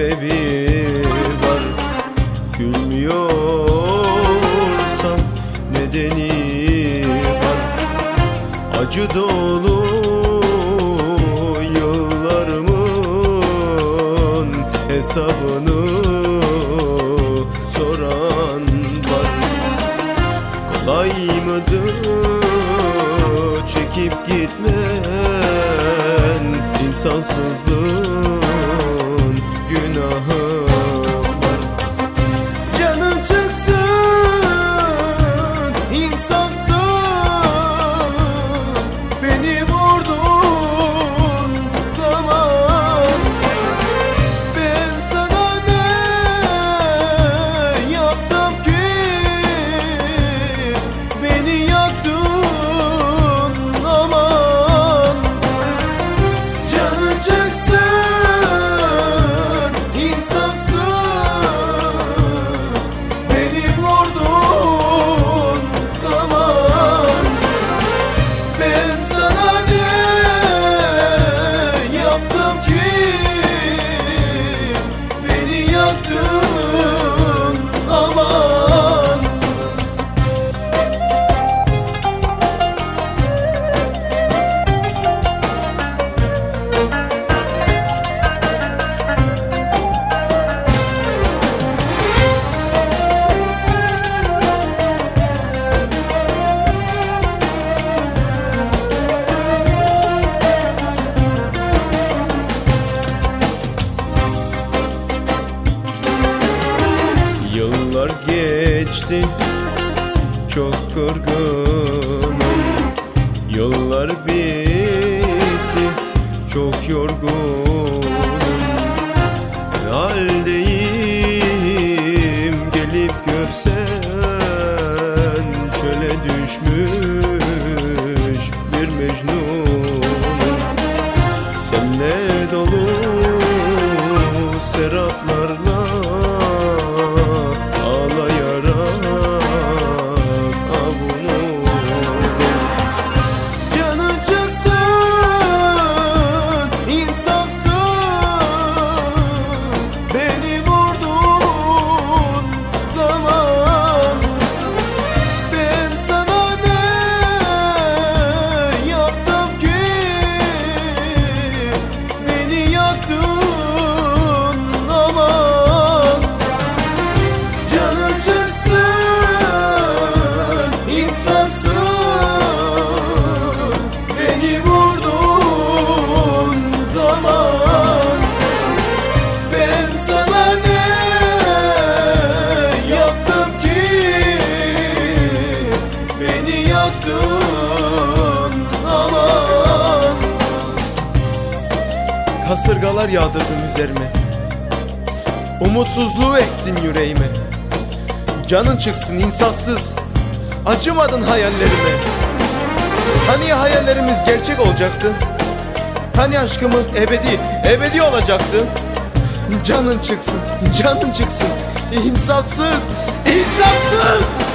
sebebi var. Gülmüyorsan nedeni var. Acı dolu yıllarımın hesabını soran var. Kolay mıdır çekip gitmen? İnsansızlık Beni yaktın geçti. Çok kırgınım Yıllar bitti. Çok yorgunum. Haldeyim? Gelip görsen Çöle düşmüş bir mecnunum. Senle dolu seraplarla Kasırgalar yağdırdın üzerime. Umutsuzluğu ektin yüreğime. Canın çıksın insafsız Acımadın hayallerime. Hani hayallerimiz gerçek olacaktı? Hani aşkımız ebedi, ebedi olacaktı? Canın çıksın, canın çıksın. İnsafsız, insafsız